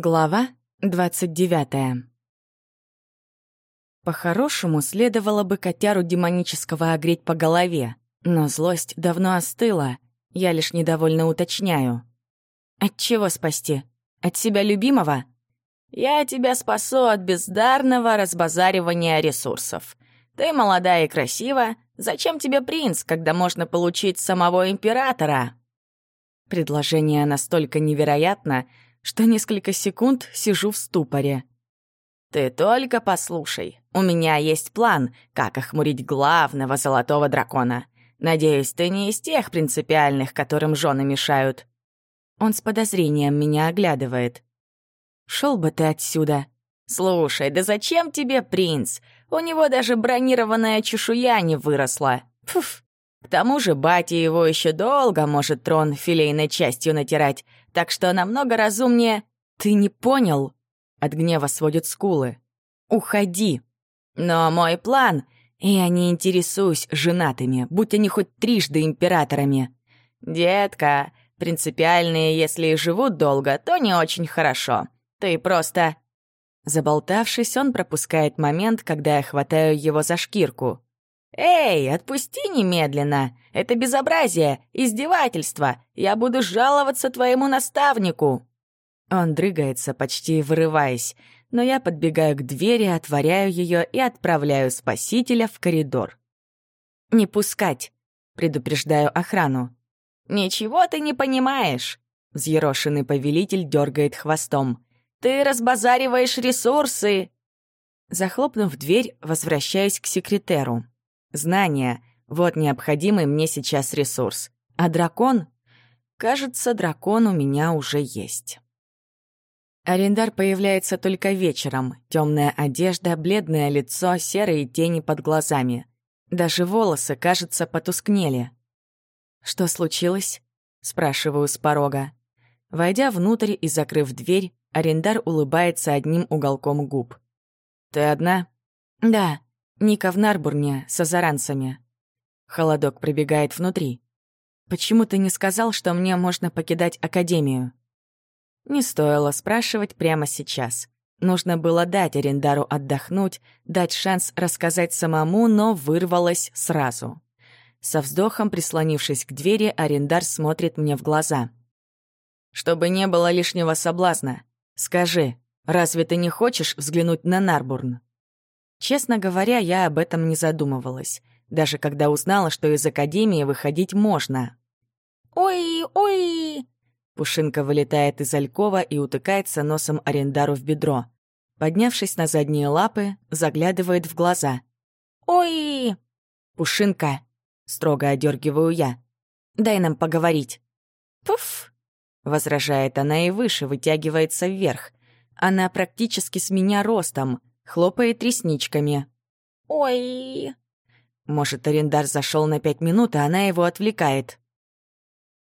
Глава 29 По-хорошему, следовало бы котяру демонического огреть по голове, но злость давно остыла, я лишь недовольно уточняю. От чего спасти? От себя любимого? Я тебя спасу от бездарного разбазаривания ресурсов. Ты молодая и красива, зачем тебе принц, когда можно получить самого императора? Предложение настолько невероятно, что несколько секунд сижу в ступоре. «Ты только послушай. У меня есть план, как охмурить главного золотого дракона. Надеюсь, ты не из тех принципиальных, которым жены мешают». Он с подозрением меня оглядывает. «Шел бы ты отсюда». «Слушай, да зачем тебе принц? У него даже бронированная чешуя не выросла. Пф. К тому же батя его еще долго может трон филейной частью натирать, так что намного разумнее... Ты не понял? От гнева сводят скулы. Уходи. Но мой план... Я не интересуюсь женатыми, будь они хоть трижды императорами. Детка, принципиальные, если и живут долго, то не очень хорошо. Ты просто... Заболтавшись, он пропускает момент, когда я хватаю его за шкирку. «Эй, отпусти немедленно! Это безобразие, издевательство! Я буду жаловаться твоему наставнику!» Он дрыгается, почти вырываясь, но я подбегаю к двери, отворяю ее и отправляю спасителя в коридор. «Не пускать!» — предупреждаю охрану. «Ничего ты не понимаешь!» — взъерошенный повелитель дергает хвостом. «Ты разбазариваешь ресурсы!» Захлопнув дверь, возвращаюсь к секретеру. Знания — вот необходимый мне сейчас ресурс. А дракон? Кажется, дракон у меня уже есть. Арендар появляется только вечером. Темная одежда, бледное лицо, серые тени под глазами. Даже волосы, кажется, потускнели. «Что случилось?» — спрашиваю с порога. Войдя внутрь и закрыв дверь, Арендар улыбается одним уголком губ. «Ты одна?» «Да», Ника в Нарбурне с азаранцами. Холодок пробегает внутри. Почему ты не сказал, что мне можно покидать Академию? Не стоило спрашивать прямо сейчас. Нужно было дать Арендару отдохнуть, дать шанс рассказать самому, но вырвалось сразу. Со вздохом, прислонившись к двери, Арендар смотрит мне в глаза. «Чтобы не было лишнего соблазна, скажи, разве ты не хочешь взглянуть на Нарбурн?» Честно говоря, я об этом не задумывалась, даже когда узнала, что из академии выходить можно. «Ой, ой!» Пушинка вылетает из Алькова и утыкается носом Арендару в бедро. Поднявшись на задние лапы, заглядывает в глаза. «Ой!» «Пушинка!» — строго одергиваю я. «Дай нам поговорить». «Пуф!» — возражает она и выше, вытягивается вверх. Она практически с меня ростом, хлопает ресничками. «Ой!» Может, арендар зашел на пять минут, а она его отвлекает.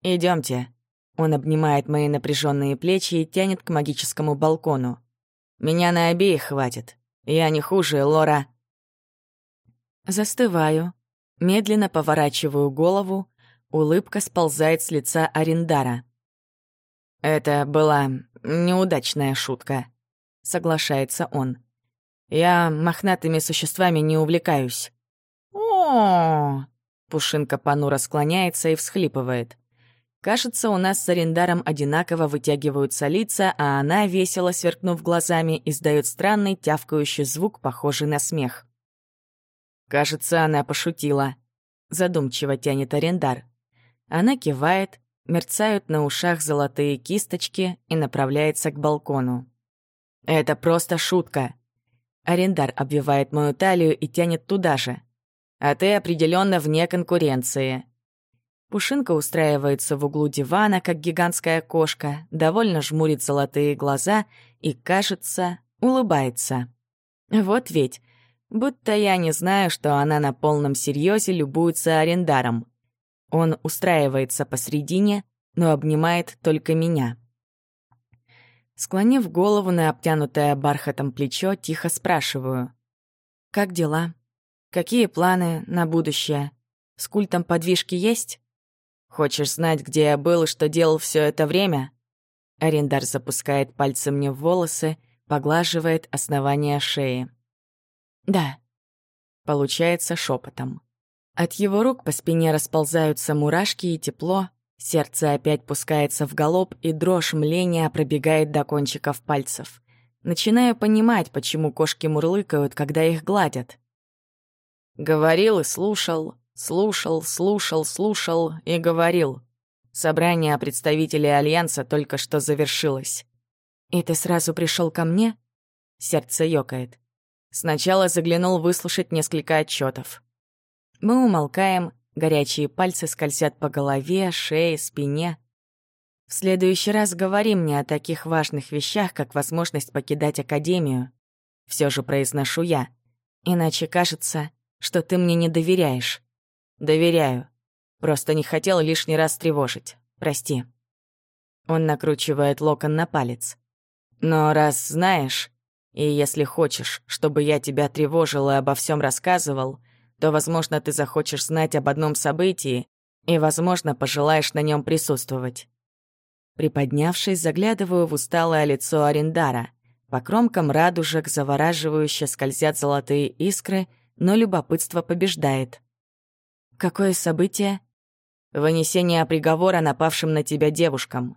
Идемте. Он обнимает мои напряженные плечи и тянет к магическому балкону. Меня на обеих хватит. Я не хуже, Лора. Застываю. Медленно поворачиваю голову. Улыбка сползает с лица Арендара. «Это была неудачная шутка», — соглашается он. Я мохнатыми существами не увлекаюсь. О, Пушинка понуро склоняется и всхлипывает. Кажется, у нас с арендаром одинаково вытягиваются лица, а она, весело сверкнув глазами, издает странный тявкающий звук, похожий на смех. Кажется, она пошутила. Задумчиво тянет арендар. Она кивает, мерцают на ушах золотые кисточки и направляется к балкону. «Это просто шутка», Арендар обвивает мою талию и тянет туда же. А ты определенно вне конкуренции. Пушинка устраивается в углу дивана, как гигантская кошка, довольно жмурит золотые глаза и, кажется, улыбается. Вот ведь, будто я не знаю, что она на полном серьезе любуется арендаром. Он устраивается посредине, но обнимает только меня. Склонив голову на обтянутое бархатом плечо, тихо спрашиваю. «Как дела? Какие планы на будущее? С культом подвижки есть? Хочешь знать, где я был и что делал все это время?» Арендар запускает пальцы мне в волосы, поглаживает основание шеи. «Да», — получается шепотом. От его рук по спине расползаются мурашки и тепло, сердце опять пускается в галоп, и дрожь мления пробегает до кончиков пальцев. Начинаю понимать, почему кошки мурлыкают, когда их гладят. Говорил и слушал, слушал, слушал, слушал и говорил. Собрание представителей Альянса только что завершилось. «И ты сразу пришел ко мне?» Сердце ёкает. Сначала заглянул выслушать несколько отчетов. Мы умолкаем, горячие пальцы скользят по голове, шее, спине. В следующий раз говори мне о таких важных вещах, как возможность покидать Академию. Все же произношу я. Иначе кажется, что ты мне не доверяешь. Доверяю. Просто не хотел лишний раз тревожить. Прости. Он накручивает локон на палец. Но раз знаешь, и если хочешь, чтобы я тебя тревожил и обо всем рассказывал, то, возможно, ты захочешь знать об одном событии и, возможно, пожелаешь на нем присутствовать. Приподнявшись, заглядываю в усталое лицо Арендара. По кромкам радужек завораживающе скользят золотые искры, но любопытство побеждает. «Какое событие?» «Вынесение приговора напавшим на тебя девушкам».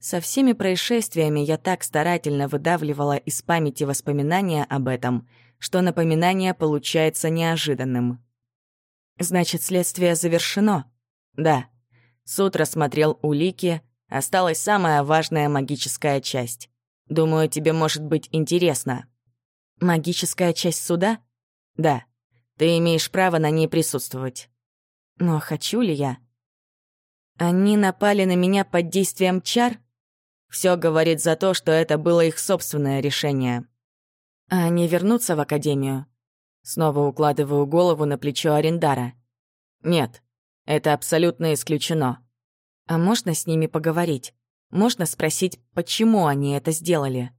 Со всеми происшествиями я так старательно выдавливала из памяти воспоминания об этом — что напоминание получается неожиданным. «Значит, следствие завершено?» «Да». Суд рассмотрел улики, осталась самая важная магическая часть. Думаю, тебе может быть интересно. Магическая часть суда? Да. Ты имеешь право на ней присутствовать. Но хочу ли я? Они напали на меня под действием чар? Все говорит за то, что это было их собственное решение. А они вернутся в академию? Снова укладываю голову на плечо Арендара. Нет, это абсолютно исключено. А можно с ними поговорить? Можно спросить, почему они это сделали?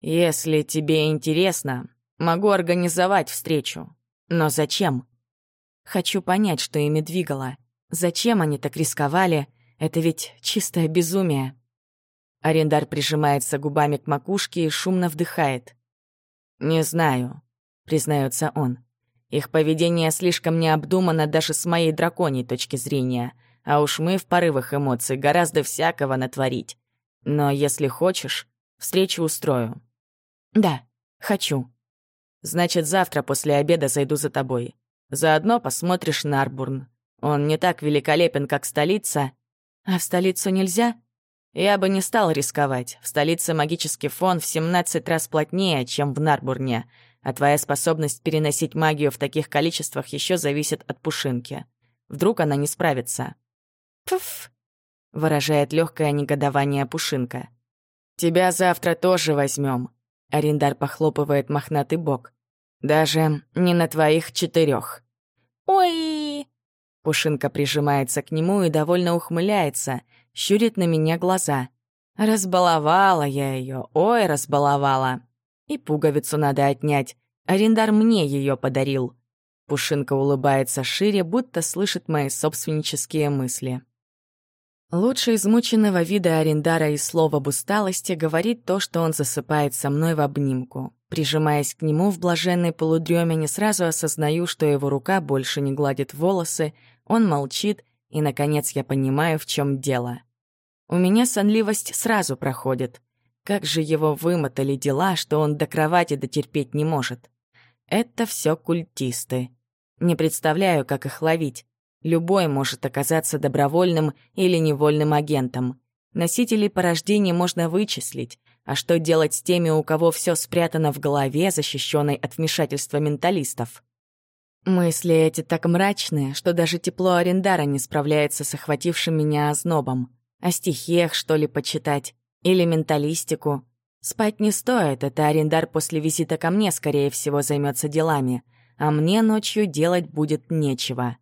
Если тебе интересно, могу организовать встречу. Но зачем? Хочу понять, что ими двигало. Зачем они так рисковали? Это ведь чистое безумие. Арендар прижимается губами к макушке и шумно вдыхает. «Не знаю», — признается он. «Их поведение слишком необдуманно даже с моей драконьей точки зрения, а уж мы в порывах эмоций гораздо всякого натворить. Но если хочешь, встречу устрою». «Да, хочу». «Значит, завтра после обеда зайду за тобой. Заодно посмотришь Нарбурн. Он не так великолепен, как столица». «А в столицу нельзя?» Я бы не стал рисковать. В столице магический фон в 17 раз плотнее, чем в Нарбурне, а твоя способность переносить магию в таких количествах еще зависит от пушинки. Вдруг она не справится. «Пф!» — выражает легкое негодование пушинка. «Тебя завтра тоже возьмем. Арендар похлопывает мохнатый бок. «Даже не на твоих четырех. «Ой!» Пушинка прижимается к нему и довольно ухмыляется — щурит на меня глаза. Разбаловала я ее, ой, разбаловала. И пуговицу надо отнять. Арендар мне ее подарил. Пушинка улыбается шире, будто слышит мои собственнические мысли. Лучше измученного вида Арендара и слова об усталости говорит то, что он засыпает со мной в обнимку. Прижимаясь к нему в блаженной полудреме, не сразу осознаю, что его рука больше не гладит волосы, он молчит, и, наконец, я понимаю, в чем дело. У меня сонливость сразу проходит. Как же его вымотали дела, что он до кровати дотерпеть не может. Это все культисты. Не представляю, как их ловить. Любой может оказаться добровольным или невольным агентом. Носителей порождений можно вычислить, а что делать с теми, у кого все спрятано в голове, защищенной от вмешательства менталистов? Мысли эти так мрачные, что даже тепло Арендара не справляется с охватившим меня ознобом. О стихиях, что ли, почитать? Или менталистику? Спать не стоит, это арендар после визита ко мне, скорее всего, займется делами, а мне ночью делать будет нечего.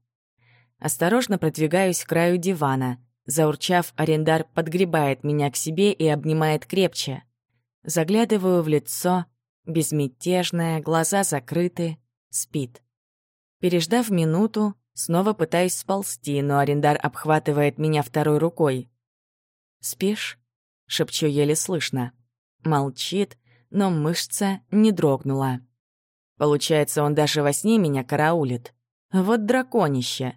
Осторожно продвигаюсь к краю дивана. Заурчав, арендар подгребает меня к себе и обнимает крепче. Заглядываю в лицо, безмятежное, глаза закрыты, спит. Переждав минуту, снова пытаюсь сползти, но арендар обхватывает меня второй рукой. «Спишь?» — шепчу еле слышно. Молчит, но мышца не дрогнула. Получается, он даже во сне меня караулит. Вот драконище.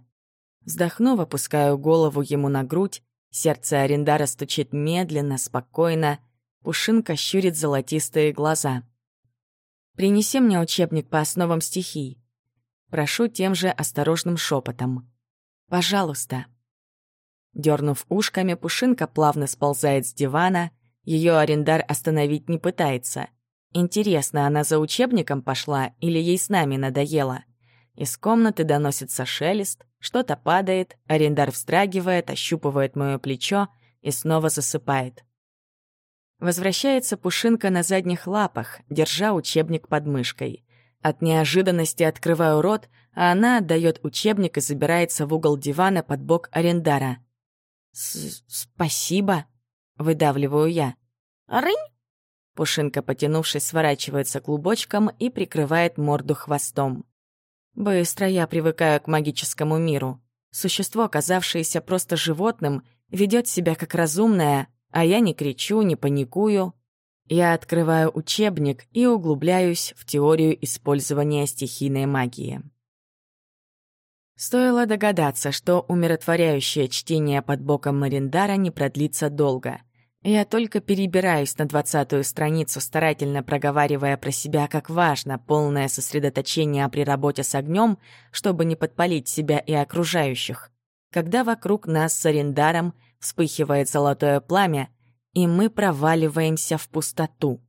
Вздохнув, опускаю голову ему на грудь, сердце Арендара стучит медленно, спокойно, Пушинка щурит золотистые глаза. «Принеси мне учебник по основам стихий». Прошу тем же осторожным шепотом. «Пожалуйста». Дернув ушками, Пушинка плавно сползает с дивана, ее арендар остановить не пытается. Интересно, она за учебником пошла или ей с нами надоело? Из комнаты доносится шелест, что-то падает, арендар встрагивает, ощупывает мое плечо и снова засыпает. Возвращается Пушинка на задних лапах, держа учебник под мышкой. От неожиданности открываю рот, а она отдает учебник и забирается в угол дивана под бок арендара. «Спасибо», — выдавливаю я. «Рынь!» Пушинка, потянувшись, сворачивается клубочком и прикрывает морду хвостом. Быстро я привыкаю к магическому миру. Существо, оказавшееся просто животным, ведет себя как разумное, а я не кричу, не паникую. Я открываю учебник и углубляюсь в теорию использования стихийной магии. Стоило догадаться, что умиротворяющее чтение под боком Мариндара не продлится долго — я только перебираюсь на двадцатую страницу, старательно проговаривая про себя, как важно полное сосредоточение при работе с огнем, чтобы не подпалить себя и окружающих. Когда вокруг нас с арендаром вспыхивает золотое пламя, и мы проваливаемся в пустоту.